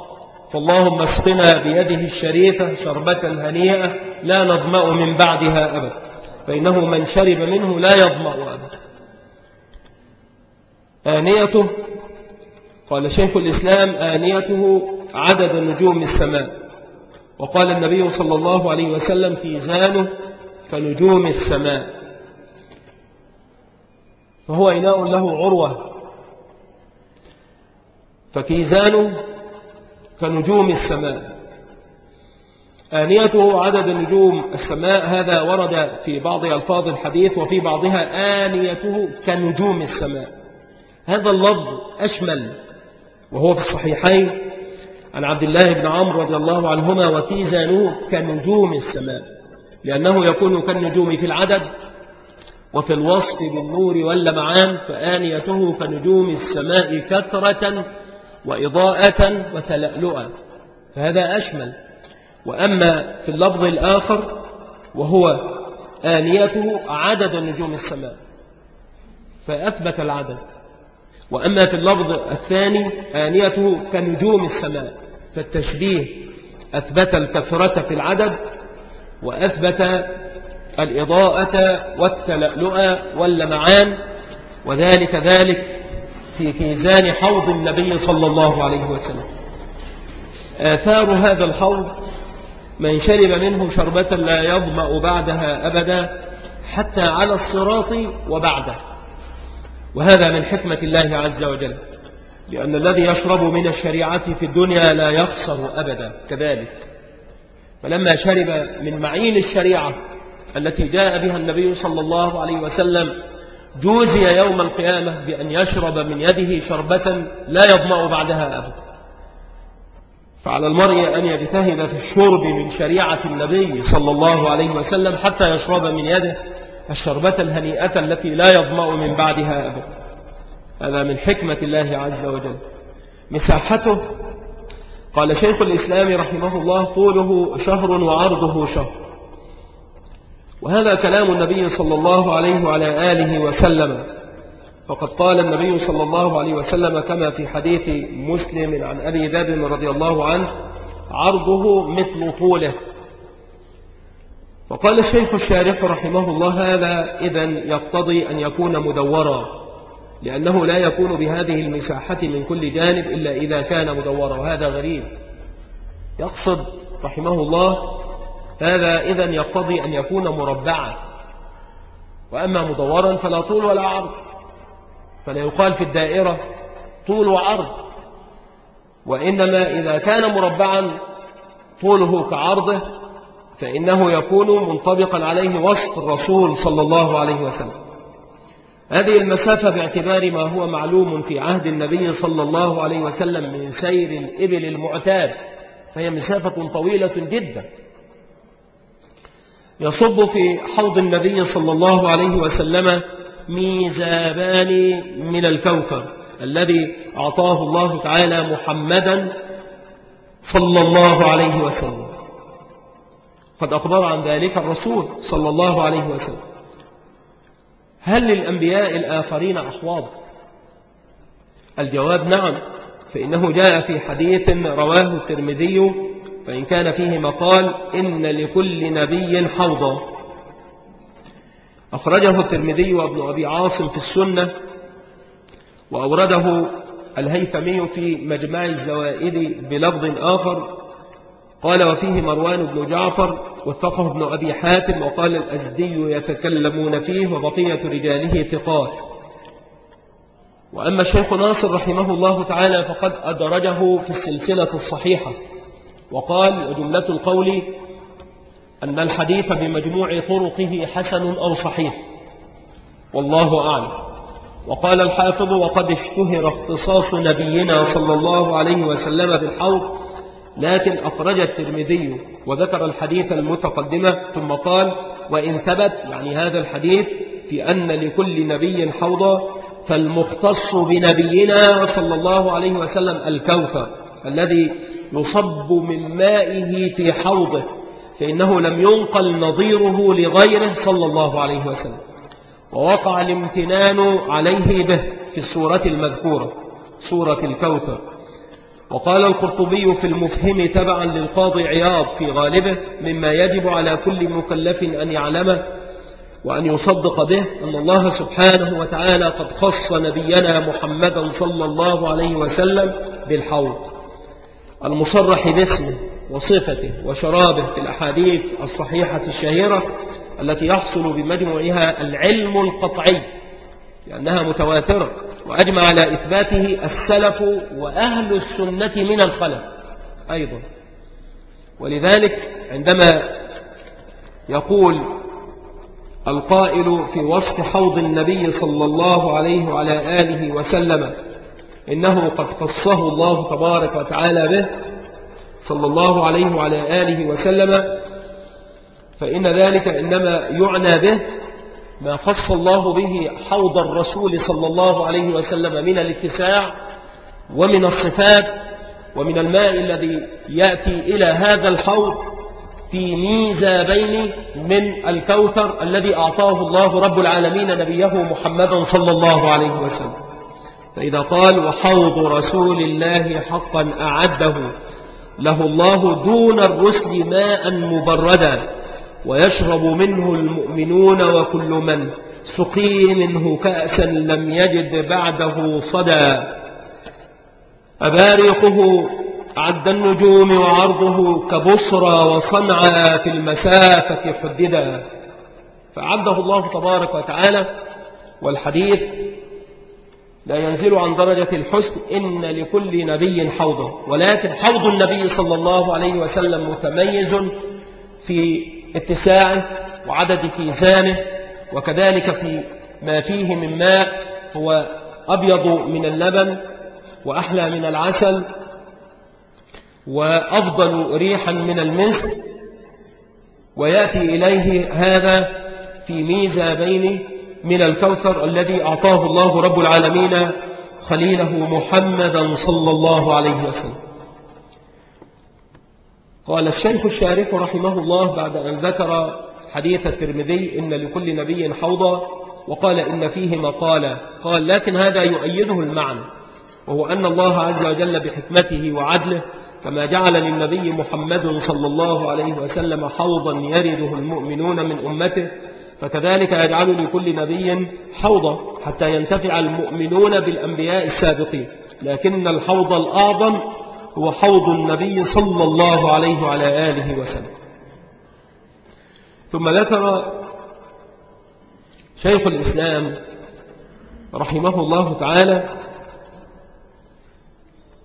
فاللهم اسقنا بيده الشريفة شربة هنيئة لا نظمأ من بعدها أبدا فإنه من شرب منه لا يظمأ أبدا آنيته قال شيخ الإسلام آنيته عدد نجوم السماء. وقال النبي صلى الله عليه وسلم كيزانه كنجوم السماء. فهو إناء له عروة. فكيزانه كنجوم السماء. آنيته عدد نجوم السماء هذا ورد في بعض ألفاظ الحديث وفي بعضها آنيته كنجوم السماء. هذا اللفظ أشمل وهو في الصحيحين عن عبد الله بن عمرو رضي الله عنهما وكيزانه كنجوم السماء لأنه يكون كالنجوم في العدد وفي الوصف بالنور واللمعان فآنيته كنجوم السماء كثرة وإضاءة وتلألؤا فهذا أشمل. وأما في اللفظ الآخر وهو آنيته عدد نجوم السماء فأثبت العدد. وأما في اللفظ الثاني آنيته كنجوم السماء فالتشبيه أثبت الكثرة في العدد وأثبت الإضاءة والتلألؤ واللمعان وذلك ذلك في كيزان حوض النبي صلى الله عليه وسلم. آثار هذا الحوض من شرب منه شربة لا يظمأ بعدها أبدا حتى على الصراط وبعده. وهذا من حكمة الله عز وجل لأن الذي يشرب من الشريعة في الدنيا لا يخسر أبدا كذلك. فلما شرب من معين الشريعة التي جاء بها النبي صلى الله عليه وسلم جوزي يوم القيامة بأن يشرب من يده شربة لا يضمأ بعدها أبدا. فعلى المرء أن يجتهد في الشرب من شريعة النبي صلى الله عليه وسلم حتى يشرب من يده الشربة الهنيئة التي لا يضمأ من بعدها أبدا. هذا من حكمة الله عز وجل. مساحته قال شيخ الإسلام رحمه الله طوله شهر وعرضه شهر. وهذا كلام النبي صلى الله عليه وعلى آله وسلم. فقد قال النبي صلى الله عليه وسلم كما في حديث مسلم عن أبي ذر رضي الله عنه عرضه مثل طوله. وقال الشيخ الشارح رحمه الله هذا إذن يقتضي أن يكون مدورا لأنه لا يكون بهذه المساحة من كل جانب إلا إذا كان مدورا وهذا غريب. يقصد رحمه الله هذا إذن يقتضي أن يكون مربعا. وأما مدورا فلا طول ولا عرض. فلا يقال في الدائرة طول وعرض. وإنما إذا كان مربعا طوله كعرضه فإنه يكون منطبقا عليه وصف الرسول صلى الله عليه وسلم. هذه المسافة باعتبار ما هو معلوم في عهد النبي صلى الله عليه وسلم من سير الإبل المعتاد. فهي مسافة طويلة جدا. يصب في حوض النبي صلى الله عليه وسلم ميزابان من الكوثر الذي أعطاه الله تعالى محمدا صلى الله عليه وسلم. قد أخبر عن ذلك الرسول صلى الله عليه وسلم. هل للأنبياء الآخرين أحواض؟ الجواب نعم فإنه جاء في حديث رواه الترمذي وإن كان فيه مقال إن لكل نبي حوضا. أخرجه الترمذي وابن أبي عاصم في السنة وأورده الهيثمي في مجمع الزوائد بلفظ آخر. قال وفيه مروان بن جعفر وثقه ابن أبي حاتم وقال الأزدي يتكلمون فيه وبقية رجاله ثقات. وأما الشيخ ناصر رحمه الله تعالى فقد أدرجه في السلسلة الصحيحة. وقال وجملة القول أن الحديث بمجموع طرقه حسن أو صحيح. والله أعلم. وقال الحافظ وقد اشتهر اختصاص نبينا صلى الله عليه وسلم بالحوض لكن أخرج الترمذي وذكر الحديث المتقدمة ثم قال وإن ثبت يعني هذا الحديث في أن لكل نبي حوضا فالمختص بنبينا صلى الله عليه وسلم الكوثر الذي يصب من مائه في حوضه فإنه لم ينقل نظيره لغيره صلى الله عليه وسلم. ووقع الامتنان عليه به في السورة المذكورة سورة الكوثر. وقال القرطبي في المفهم تبعا للقاضي عياض في غالبه مما يجب على كل مكلف أن يعلمه وأن يصدق به أن الله سبحانه وتعالى قد خص نبينا محمدا صلى الله عليه وسلم بالحوض. المصرح باسمه وصفته وشرابه في الأحاديث الصحيحة الشهيرة التي يحصل بمجموعها العلم القطعي لأنها متواترة وأجمع على إثباته السلف وأهل السنة من الخلف أيضا. ولذلك عندما يقول القائل في وصف حوض النبي صلى الله عليه وعلى آله وسلم إنه قد خصه الله تبارك وتعالى به صلى الله عليه وعلى آله وسلم فإن ذلك إنما يعنى به ما خص الله به حوض الرسول صلى الله عليه وسلم من الاتساع ومن الصفات ومن الماء الذي يأتي إلى هذا الحوض في ميزابين من الكوثر الذي أعطاه الله رب العالمين نبيه محمدا صلى الله عليه وسلم. فإذا قال وحوض رسول الله حقا أعده له الله دون الرسل ماء مبردا ويشرب منه المؤمنون وكل من سقي منه كأسا لم يجد بعده صدى. أباريقه عد النجوم وعرضه كبصرى وصنعى في المسافة حددا. فعده الله تبارك وتعالى والحديث لا ينزل عن درجة الحسن إن لكل نبي حوضا ولكن حوض النبي صلى الله عليه وسلم متميز في اتساعه وعدد كيزانه وكذلك في ما فيه من ماء هو أبيض من اللبن وأحلى من العسل وأفضل ريحا من المسك ويأتي إليه هذا في ميزابين من الكوثر الذي أعطاه الله رب العالمين خليله محمدا صلى الله عليه وسلم. قال الشيخ الشارح رحمه الله بعد أن ذكر حديث الترمذي إن لكل نبي حوضا وقال إن فيه مقالا. قال لكن هذا يؤيده المعنى وهو أن الله عز وجل بحكمته وعدله كما جعل للنبي محمد صلى الله عليه وسلم حوضا يرده المؤمنون من أمته فكذلك يجعل لكل نبي حوضا حتى ينتفع المؤمنون بالأنبياء السابقين. لكن الحوض الأعظم هو حوض النبي صلى الله عليه وعلى آله وسلم. ثم ذكر شيخ الإسلام رحمه الله تعالى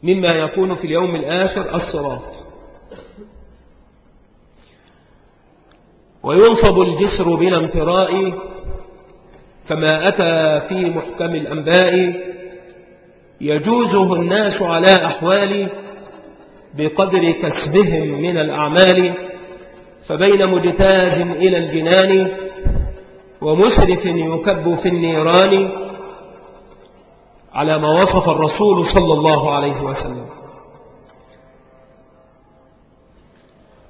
مما يكون في اليوم الآخر الصراط. وينصب الجسر بلا امتراء كما أتى في محكم الأنباء. يجوزه الناس على أحوال بقدر كسبهم من الأعمال فبين مجتاز إلى الجنان ومسرف يكب في النيران على ما وصف الرسول صلى الله عليه وسلم.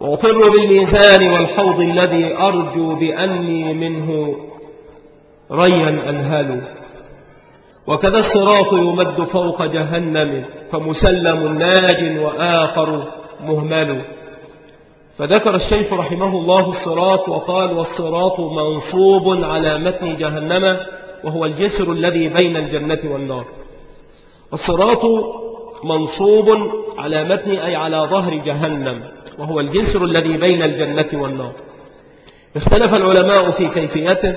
وأطر بالميزان والحوض الذي أرجو بأني منه ريا أنهل وكذا الصراط يمد فوق جهنم فمسلم ناج وآخر مهمل. فذكر الشيخ رحمه الله الصراط وقال والصراط منصوب على متن جهنم وهو الجسر الذي بين الجنة والنار. والصراط منصوب على متن أي على ظهر جهنم وهو الجسر الذي بين الجنة والنار. اختلف العلماء في كيفيته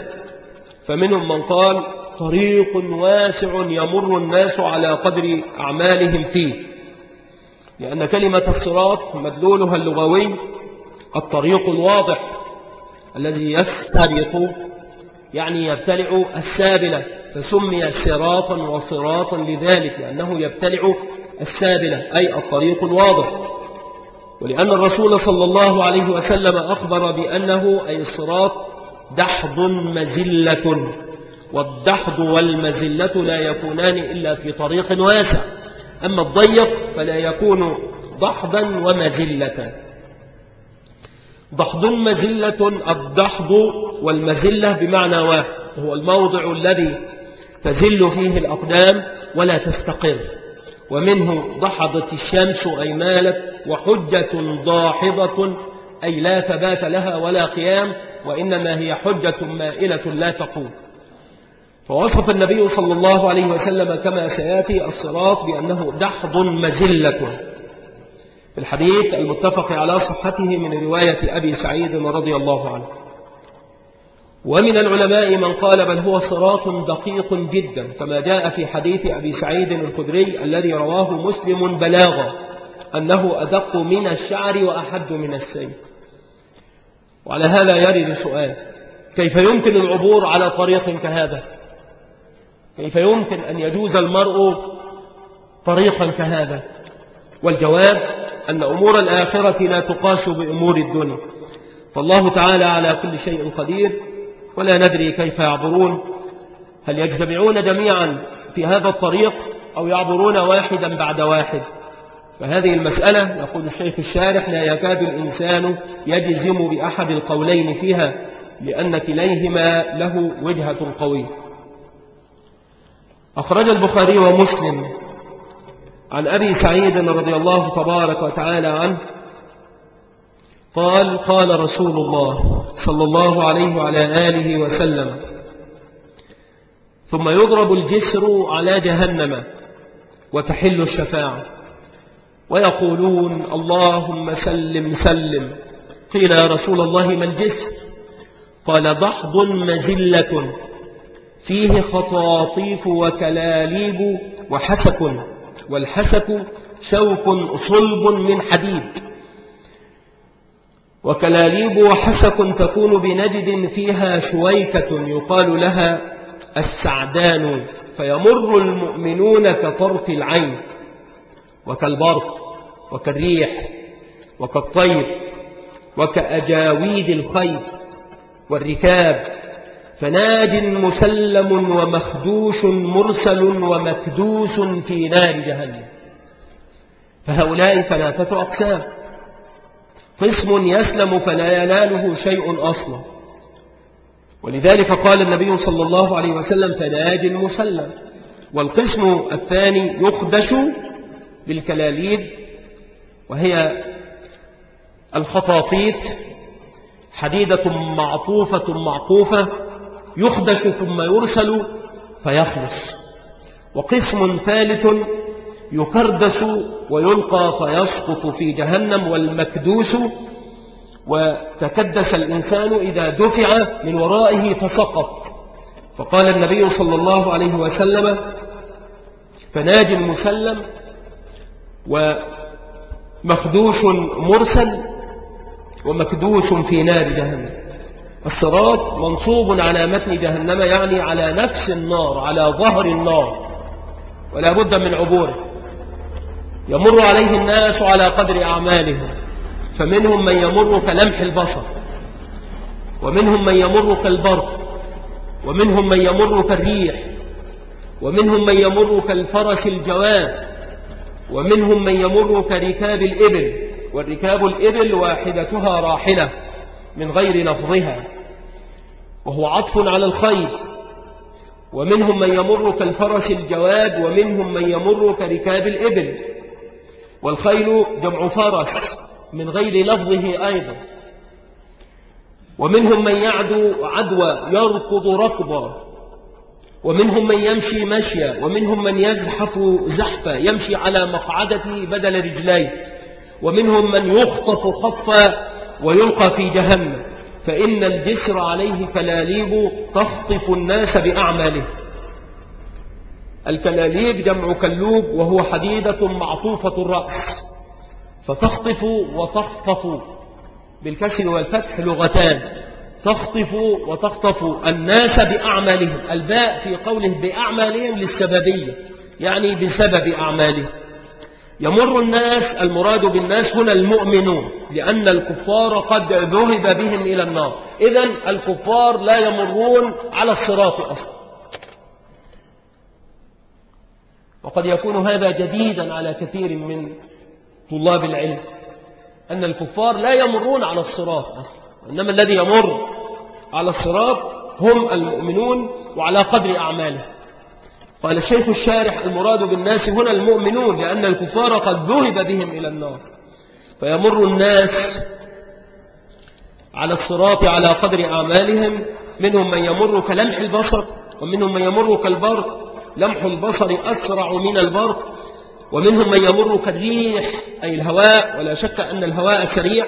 فمنهم من قال طريق واسع يمر الناس على قدر أعمالهم فيه لأن كلمة الصراط مدلولها اللغوي الطريق الواضح الذي يسترق يعني يبتلع السابلة فسمي صراطا وصراطا لذلك لأنه يبتلع السابلة أي الطريق الواضح. ولأن الرسول صلى الله عليه وسلم أخبر بأنه أي الصراط دحض مزلة والدحض والمزلة لا يكونان إلا في طريق واسع. أما الضيق فلا يكون ضحضا ومزلة. ضحض مزلة الضحض والمزلة بمعنى واحد هو الموضع الذي تزل فيه الأقدام ولا تستقر. ومنه ضحضت الشمس أي مالت وحجة ضاحضة أي لا ثبات لها ولا قيام وإنما هي حجة مائلة لا تقوم. فوصف النبي صلى الله عليه وسلم كما سيأتي الصراط بأنه دحض مزلة في الحديث المتفق على صحته من رواية أبي سعيد رضي الله عنه. ومن العلماء من قال بل هو صراط دقيق جدا كما جاء في حديث أبي سعيد الخدري الذي رواه مسلم بلاغا أنه أدق من الشعر وأحد من السيف. وعلى هذا يرد سؤال كيف يمكن العبور على طريق كهذا؟ كيف يمكن أن يجوز المرء طريقا كهذا؟ والجواب أن أمور الآخرة لا تقاس بأمور الدنيا. فالله تعالى على كل شيء قدير. ولا ندري كيف يعبرون. هل يجتمعون جميعا في هذا الطريق أو يعبرون واحدا بعد واحد؟ فهذه المسألة يقول الشيخ الشارح لا يكاد الإنسان يجزم بأحد القولين فيها لأن كليهما له وجهة قوية. أخرج البخاري ومسلم عن أبي سعيد رضي الله تبارك وتعالى عنه قال قال رسول الله صلى الله عليه وعلى آله وسلم ثم يضرب الجسر على جهنم وتحل الشفاعة ويقولون اللهم سلم سلم. قيل يا رسول الله ما الجسر؟ قال ضحض مزلة فيه خطاطيف وكلاليب وحسك والحسك شوك صلب من حديد. وكلاليب وحسك تكون بنجد فيها شويكة يقال لها السعدان فيمر المؤمنون كطرف العين وكالبرق وكالريح وكالطير وكأجاويد الخير والركاب فناج مسلم ومخدوش مرسل ومكدوس في نار جهنم. فهؤلاء ثلاثة أقسام. قسم يسلم فلا يناله شيء أصلا. ولذلك قال النبي صلى الله عليه وسلم فناج مسلم والقسم الثاني يخدش بالكلاليب وهي الخطاطيف حديدة معطوفة معقوفة يخدش ثم يرسل فيخلص وقسم ثالث يكردس ويلقى فيسقط في جهنم والمكدوس وتكدس الإنسان إذا دفع من ورائه فسقط. فقال النبي صلى الله عليه وسلم فناج مسلم ومخدوش مرسل ومكدوس في نار جهنم. الصراط منصوب على متن جهنم يعني على نفس النار على ظهر النار ولا بد من عبوره. يمر عليه الناس على قدر أعمالهم. فمنهم من يمر كلمح البصر ومنهم من يمر كالبرق ومنهم من يمر كالريح ومنهم من يمر كالفرس الجواد ومنهم من يمر كركاب الإبل والركاب الإبل واحدتها راحلة من غير لفظها وهو عطف على الخير. ومنهم من يمر كالفرس الجواد ومنهم من يمر كركاب الإبل. والخيل جمع فرس من غير لفظه أيضا. ومنهم من يعدو عدوى يركض ركضا. ومنهم من يمشي مشيا. ومنهم من يزحف زحفا. يمشي على مقعدته بدل رجليه ومنهم من يخطف خطفا ويلقى في جهنم. فإن الجسر عليه كلاليب تخطف الناس بأعماله. الكلاليب جمع كلوب وهو حديدة معطوفة الرأس. فتخطف وتخطف بالكسر والفتح لغتان. تخطف وتخطف الناس بأعمالهم. الباء في قوله بأعمالهم للسببية يعني بسبب أعمالهم. يمر الناس المراد بالناس هنا المؤمنون لأن الكفار قد ذهب بهم إلى النار. إذا الكفار لا يمرون على الصراط أصلا. وقد يكون هذا جديدا على كثير من طلاب العلم أن الكفار لا يمرون على الصراط أصلا إنما الذي يمر على الصراط هم المؤمنون وعلى قدر أعماله قال الشيخ الشارح المراد بالناس هنا المؤمنون لأن الكفار قد ذهب بهم إلى النار. فيمر الناس على الصراط على قدر أعمالهم منهم من يمر كلمح البصر ومنهم من يمر كالبرق لمح البصر أسرع من البرق ومنهم من يمر كالريح أي الهواء ولا شك أن الهواء سريع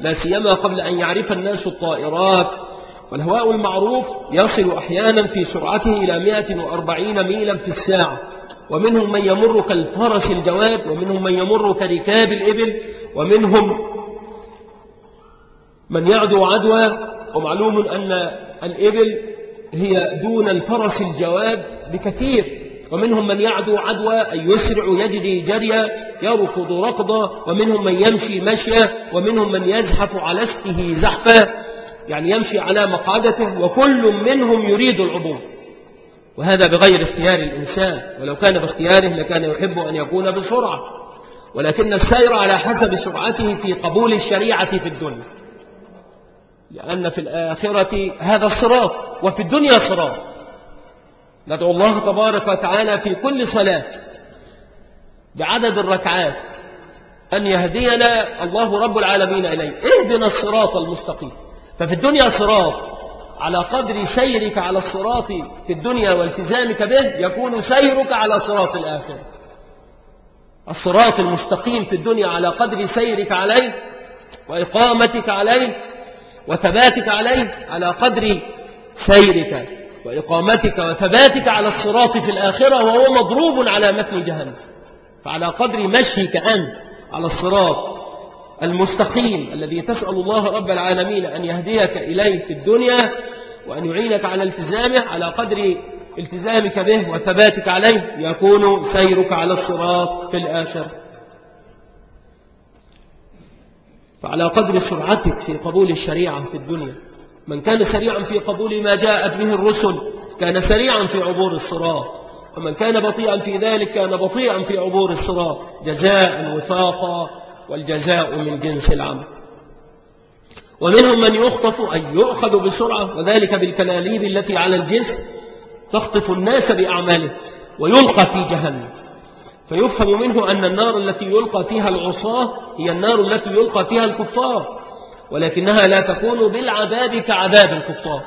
لا سيما قبل أن يعرف الناس الطائرات. والهواء المعروف يصل أحيانا في سرعته إلى 140 ميلا في الساعة. ومنهم من يمر كالفرس الجواد ومنهم من يمر كركاب الإبل ومنهم من يعدو عدوى. ومعلوم أن الإبل هي دون الفرس الجواد بكثير. ومنهم من يعدو عدوى أي يسرع يجري جريا يركض ركضا. ومنهم من يمشي مشيا. ومنهم من يزحف على استه زحفا. يعني يمشي على مقعدته وكل منهم يريد العبور. وهذا بغير اختيار الإنسان. ولو كان باختياره لكان يحب أن يكون بسرعة. ولكن السير على حسب سرعته في قبول الشريعة في الدنيا. لأن في الآخرة هذا الصراط وفي الدنيا صراط. ندعو الله تبارك وتعالى في كل صلاة بعدد الركعات أن يهدينا الله رب العالمين إليه. اهدنا الصراط المستقيم. ففي الدنيا صراط. على قدر سيرك على الصراط في الدنيا والتزامك به يكون سيرك على صراط الآخرة. الصراط المستقيم في الدنيا على قدر سيرك عليه وإقامتك عليه وثباتك عليه على قدر سيرك وإقامتك وثباتك على الصراط في الآخرة وهو مضروب على متن جهنم. فعلى قدر مشيك أنت على الصراط المستقيم الذي تسأل الله رب العالمين أن يهديك إليه في الدنيا وأن يعينك على التزامه على قدر التزامك به وثباتك عليه يكون سيرك على الصراط في الآخرة. فعلى قدر سرعتك في قبول الشريعة في الدنيا. من كان سريعا في قبول ما جاءت به الرسل كان سريعا في عبور الصراط. ومن كان بطيئا في ذلك كان بطيئا في عبور الصراط. جزاء وفاقا والجزاء من جنس العمل. ومنهم من يخطف أي يؤخذ بسرعة وذلك بالكلاليب التي على الجسم تخطف الناس بأعماله ويلقى في جهنم. فيفهم منه أن النار التي يلقى فيها العصاة هي النار التي يلقى فيها الكفار ولكنها لا تكون بالعذاب كعذاب الكفار.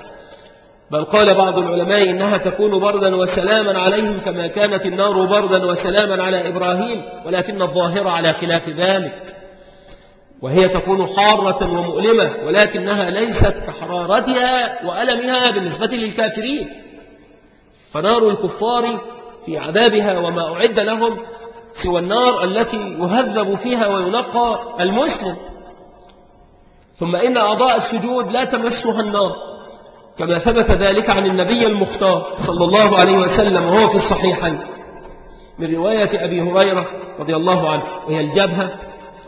بل قال بعض العلماء إنها تكون بردا وسلاما عليهم كما كانت النار بردا وسلاما على إبراهيم ولكن الظاهر على خلاف ذلك. وهي تكون حارة ومؤلمة ولكنها ليست كحرارتها وألمها بالنسبة للكافرين. فنار الكفار في عذابها وما أعد لهم سوى النار التي يهذب فيها وينقى المسلم. ثم إن أعضاء السجود لا تمسها النار كما ثبت ذلك عن النبي المختار صلى الله عليه وسلم وهو في الصحيحين. من رواية أبي هريرة رضي الله عنه وهي الجبهة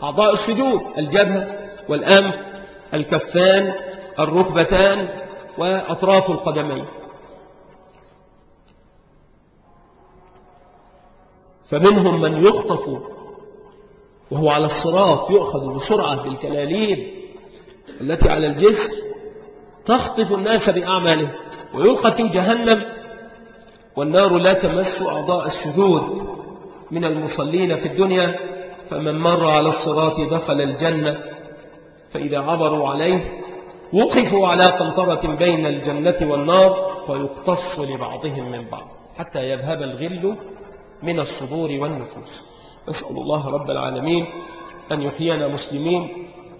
أعضاء السجود الجبهة والأنف الكفان الركبتان وأطراف القدمين. فمنهم من يخطف وهو على الصراط يؤخذ بسرعة بالكلاليب التي على الجسر تخطف الناس بأعماله ويلقى في جهنم والنار لا تمس أعضاء السجود من المصلين في الدنيا فمن مر على الصراط دخل الجنة فإذا عبروا عليه وقفوا على قنطرة بين الجنة والنار فيقتص لبعضهم من بعض حتى يذهب الغل من الصدور والنفوس. نسأل الله رب العالمين أن يحيينا مسلمين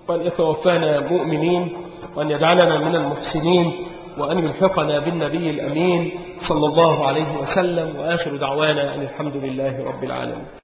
وأن يتوفانا مؤمنين وأن يجعلنا من المحسنين وأن يلحقنا بالنبي الأمين صلى الله عليه وسلم وآخر دعوانا أن الحمد لله رب العالمين.